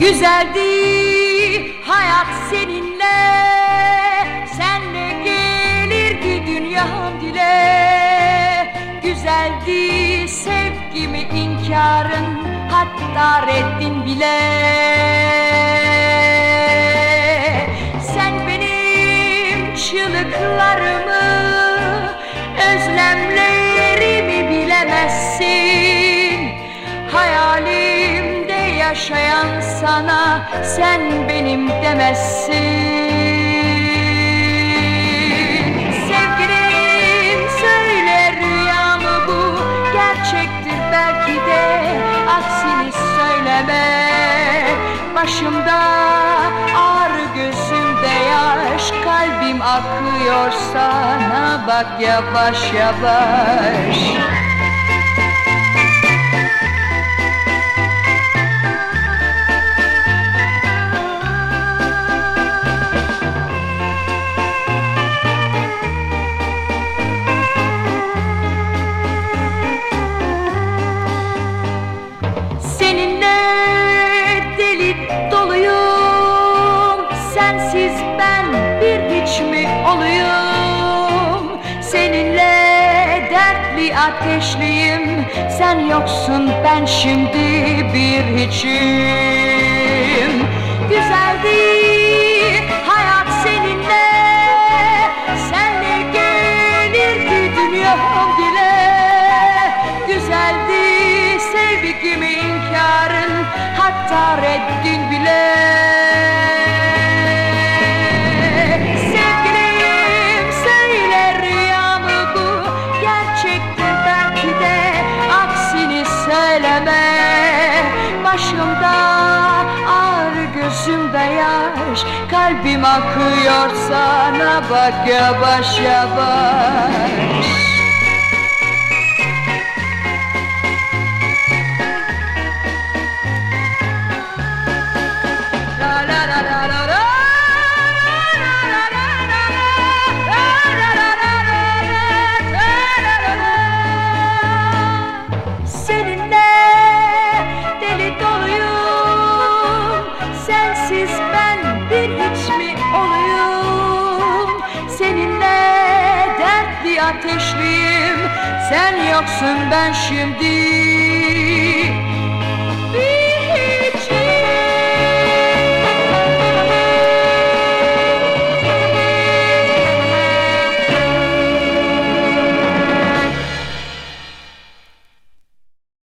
Güzeldi hayat seninle. Senle gelirdi dünyam dile. Güzeldi sevgimi inkarın Hatta reddin bile. Sen benim çığlıklarımı Özlemlerimi yaşayan sana Sen benim demezsin. Sevgilim söyle rüya mı bu? Gerçektir belki de Aksini söyleme. Başımda ağrı gözümde yaş Kalbim akıyor sana. Bak yavaş yavaş Sensiz ben bir hiç mi oluyum Seninle dertli ateşliyim. Sen yoksun ben şimdi bir hiçim. Güzeldi hayat seninle. Senle gelirdi dünyam dile Güzeldi sevgimi inkarın. Hatta reddin bile Kalbim akıyor sana bak yavaş yavaş ateşliyim. Sen yoksun ben şimdi